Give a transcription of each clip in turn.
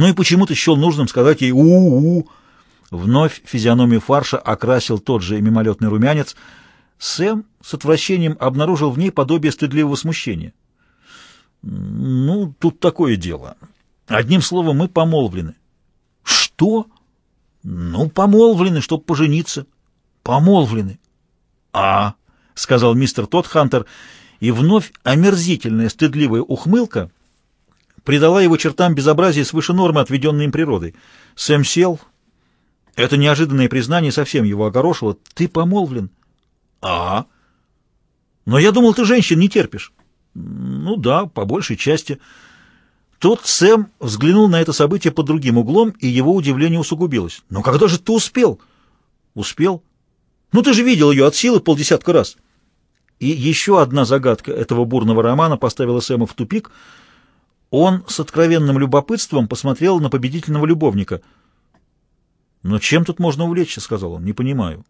Ну и почему ты счел нужным сказать ей «у-у-у»? Вновь физиономию фарша окрасил тот же мимолетный румянец. Сэм с отвращением обнаружил в ней подобие стыдливого смущения. «Ну, тут такое дело. Одним словом, мы помолвлены». «Что?» «Ну, помолвлены, чтобы пожениться». «Помолвлены». «А», — сказал мистер Тодхантер, и вновь омерзительная стыдливая ухмылка придала его чертам безобразия свыше нормы, отведенной им природой. Сэм сел. Это неожиданное признание совсем его огорошило. «Ты помолвлен?» «А?» «Но я думал, ты женщин не терпишь». «Ну да, по большей части». Тут Сэм взглянул на это событие под другим углом, и его удивление усугубилось. «Но когда же ты успел?» «Успел?» «Ну ты же видел ее от силы полдесятка раз». И еще одна загадка этого бурного романа поставила Сэма в тупик. Он с откровенным любопытством посмотрел на победительного любовника. «Но чем тут можно увлечься?» — сказал он. «Не понимаю».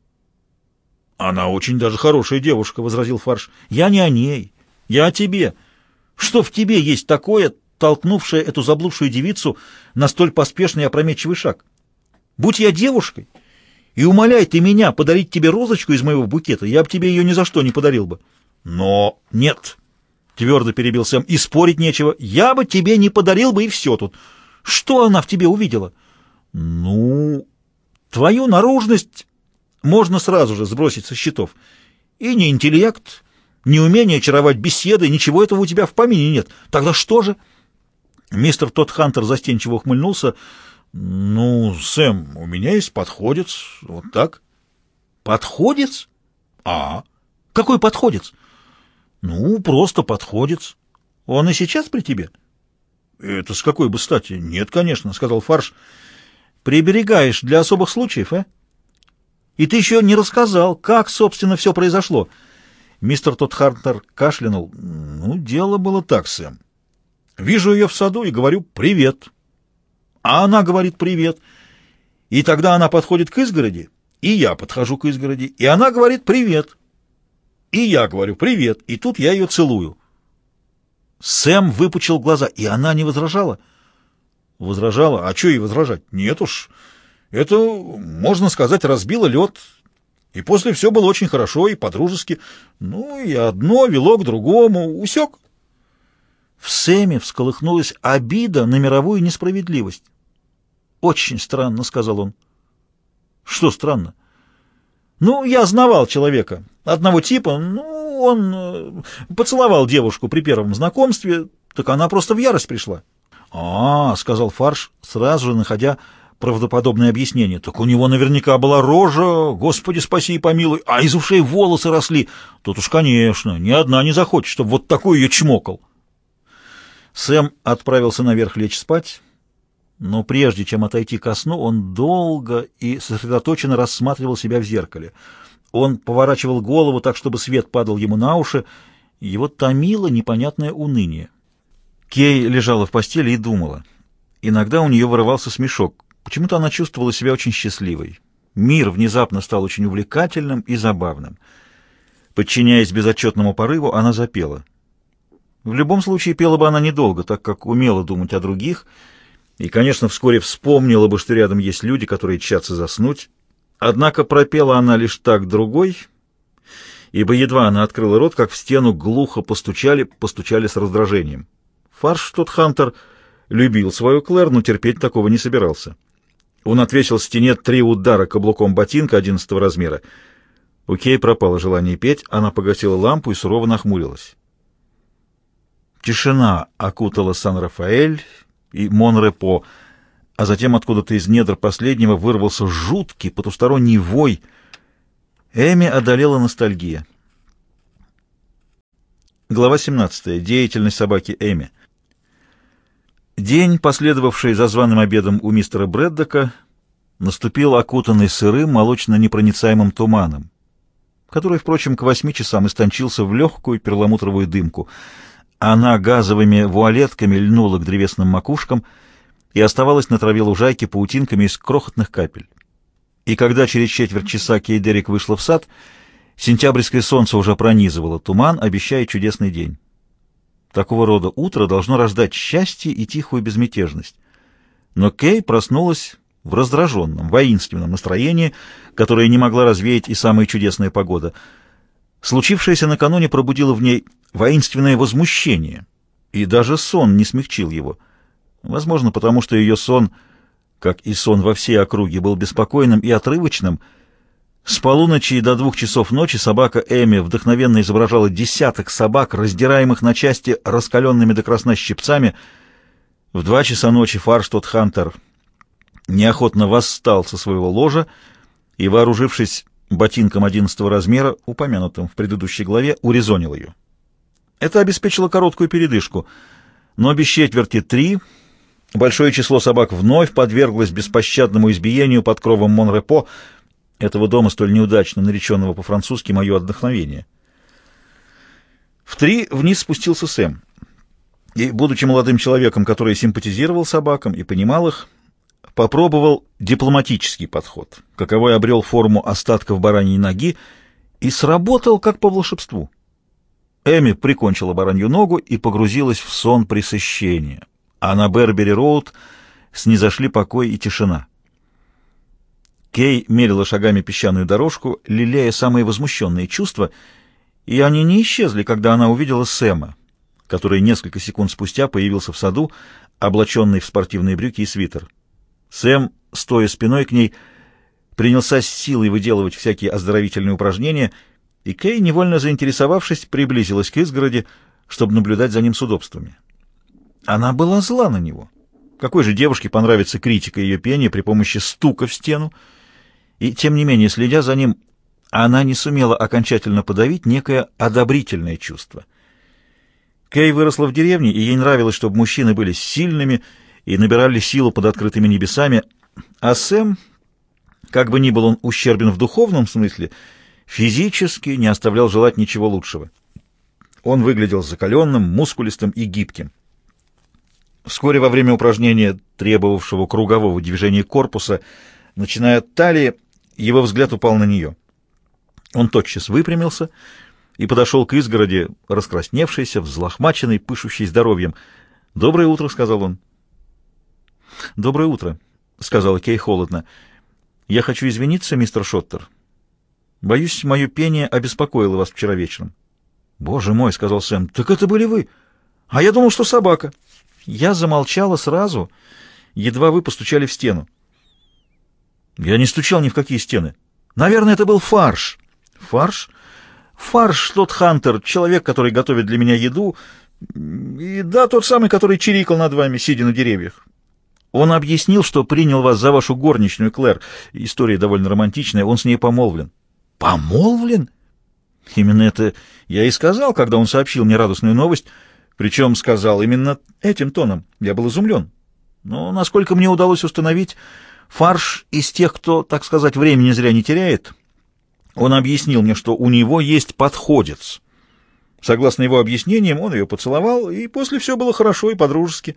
«Она очень даже хорошая девушка», — возразил Фарш. «Я не о ней. Я о тебе. Что в тебе есть такое, толкнувшее эту заблудшую девицу на столь поспешный и опрометчивый шаг? Будь я девушкой, и умоляй ты меня подарить тебе розочку из моего букета, я бы тебе ее ни за что не подарил бы. Но нет, твердо перебил Сэм, и спорить нечего. Я бы тебе не подарил бы, и все тут. Что она в тебе увидела? Ну, твою наружность можно сразу же сбросить со счетов. И не интеллект, не умение очаровать беседы, ничего этого у тебя в помине нет. Тогда что же? Мистер Тодд Хантер застенчиво ухмыльнулся. «Ну, Сэм, у меня есть подходец, вот так». «Подходец? А, какой подходец?» «Ну, просто подходец. Он и сейчас при тебе?» «Это с какой бы стати?» «Нет, конечно», — сказал Фарш. «Приберегаешь для особых случаев, э? И ты еще не рассказал, как, собственно, все произошло». Мистер Тодхартер кашлянул. «Ну, дело было так, Сэм. Вижу ее в саду и говорю «привет». А она говорит «привет». И тогда она подходит к изгороди, и я подхожу к изгороди, и она говорит «привет». И я говорю «привет», и тут я ее целую. Сэм выпучил глаза, и она не возражала. Возражала? А что ей возражать? Нет уж. Это, можно сказать, разбило лед. И после все было очень хорошо и по-дружески. Ну, и одно вело к другому. Усек. В Сэме всколыхнулась обида на мировую несправедливость. «Очень странно», — сказал он. «Что странно?» «Ну, я знавал человека. Одного типа. Ну, он э, поцеловал девушку при первом знакомстве, так она просто в ярость пришла». «А, — сказал Фарш, сразу же находя правдоподобное объяснение. Так у него наверняка была рожа, господи спаси и помилуй, а из ушей волосы росли. Тут уж, конечно, ни одна не захочет, чтобы вот такой ее чмокал. Сэм отправился наверх лечь спать, но прежде чем отойти ко сну, он долго и сосредоточенно рассматривал себя в зеркале. Он поворачивал голову так, чтобы свет падал ему на уши, его томило непонятное уныние. Кей лежала в постели и думала. Иногда у нее вырывался смешок. Почему-то она чувствовала себя очень счастливой. Мир внезапно стал очень увлекательным и забавным. Подчиняясь безотчетному порыву, она запела. В любом случае пела бы она недолго, так как умела думать о других, и, конечно, вскоре вспомнила бы, что рядом есть люди, которые тщатся заснуть. Однако пропела она лишь так другой, ибо едва она открыла рот, как в стену глухо постучали, постучали с раздражением. Фарш тот Хантер любил свою Клэр, но терпеть такого не собирался. Он отвесил стене три удара каблуком ботинка одиннадцатого размера. У Кей пропало желание петь, она погасила лампу и сурово нахмурилась. Тишина окутала Сан-Рафаэль и Монрепо, а затем откуда-то из недр последнего вырвался жуткий потусторонний вой. Эми одолела ностальгия. Глава 17. Деятельность собаки Эми. День, последовавший за званым обедом у мистера Брэддока, наступил окутанный сырым, молочно-непроницаемым туманом, который, впрочем, к восьми часам истончился в легкую перламутровую дымку — она газовыми вуалетками льнула к древесным макушкам оставалась на траве лужайки паутинками из крохотных капель. И когда через четверть часа Кейдерик вышла в сад, сентябрьское солнце уже пронизывало туман, обещая чудесный день. Такого рода утро должно рождать счастье и тихую безмятежность. Но Кей проснулась в раздраженном, воинственном настроении, которое не могла развеять и самая чудесная погода. Случившееся накануне пробудило в ней воинственное возмущение, и даже сон не смягчил его. Возможно, потому что ее сон, как и сон во всей округе, был беспокойным и отрывочным. С полуночи до двух часов ночи собака Эми вдохновенно изображала десяток собак, раздираемых на части раскаленными до красна щипцами. В два часа ночи Фарштот Хантер неохотно восстал со своего ложа и, вооружившись ботинком одиннадцатого размера, упомянутым в предыдущей главе, урезонил ее. Это обеспечило короткую передышку, но без четверти три большое число собак вновь подверглось беспощадному избиению под кровом Монрепо, этого дома, столь неудачно нареченного по-французски «Мое отдохновение». В три вниз спустился Сэм. И, будучи молодым человеком, который симпатизировал собакам и понимал их, попробовал дипломатический подход, каковой обрел форму остатков бараньей ноги и сработал как по волшебству. Эми прикончила баранью ногу и погрузилась в сон пресыщения, а на Бербери-Роуд снизошли покой и тишина. Кей мерила шагами песчаную дорожку, лелея самые возмущенные чувства, и они не исчезли, когда она увидела Сэма, который несколько секунд спустя появился в саду, облаченный в спортивные брюки и свитер. Сэм, стоя спиной к ней, принялся с силой выделывать всякие оздоровительные упражнения, и Кей, невольно заинтересовавшись, приблизилась к изгороди, чтобы наблюдать за ним с удобствами. Она была зла на него. Какой же девушке понравится критика ее пения при помощи стука в стену? И, тем не менее, следя за ним, она не сумела окончательно подавить некое одобрительное чувство. Кей выросла в деревне, и ей нравилось, чтобы мужчины были сильными и набирали силу под открытыми небесами, а Сэм, как бы ни был он ущербен в духовном смысле, физически не оставлял желать ничего лучшего. Он выглядел закаленным, мускулистым и гибким. Вскоре во время упражнения, требовавшего кругового движения корпуса, начиная от талии, его взгляд упал на нее. Он тотчас выпрямился и подошел к изгороди, раскрасневшийся, взлохмаченный, пышущий здоровьем. «Доброе утро», — сказал он. «Доброе утро», — сказала Кей холодно. «Я хочу извиниться, мистер Шоттер. Боюсь, мое пение обеспокоило вас вчера вечером». «Боже мой», — сказал Сэм, — «так это были вы. А я думал, что собака». Я замолчала сразу, едва вы постучали в стену. Я не стучал ни в какие стены. Наверное, это был фарш. Фарш? Фарш тот Хантер, человек, который готовит для меня еду. И да, тот самый, который чирикал над вами, сидя на деревьях. Он объяснил, что принял вас за вашу горничную, Клэр. История довольно романтичная, он с ней помолвлен. Помолвлен? Именно это я и сказал, когда он сообщил мне радостную новость, причем сказал именно этим тоном. Я был изумлен. Но, насколько мне удалось установить, фарш из тех, кто, так сказать, времени зря не теряет. Он объяснил мне, что у него есть подходец. Согласно его объяснениям, он ее поцеловал, и после все было хорошо и по-дружески.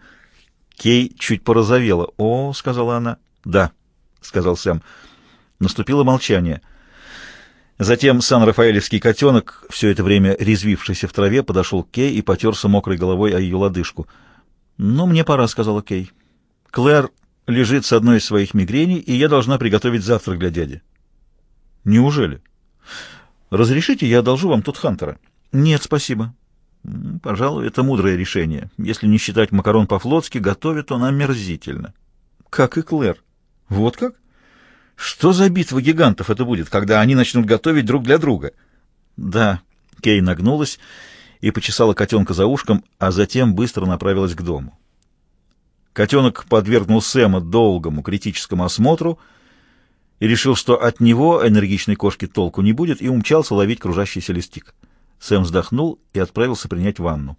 Кей чуть порозовела. «О», — сказала она. «Да», — сказал Сэм. Наступило молчание. Затем сан-рафаэлевский котенок, все это время резвившийся в траве, подошел к Кей и потерся мокрой головой о ее лодыжку. «Ну, мне пора», — сказала Кей. «Клэр лежит с одной из своих мигрений, и я должна приготовить завтрак для дяди». «Неужели?» «Разрешите, я одолжу вам тот Хантера?» «Нет, спасибо». Пожалуй, это мудрое решение. Если не считать макарон по-флотски, готовит он омерзительно. Как и Клэр. Вот как? Что за битва гигантов это будет, когда они начнут готовить друг для друга? Да, Кей нагнулась и почесала котенка за ушком, а затем быстро направилась к дому. Котенок подвергнул Сэма долгому критическому осмотру и решил, что от него энергичной кошки толку не будет, и умчался ловить кружащийся листик. Сэм вздохнул и отправился принять ванну.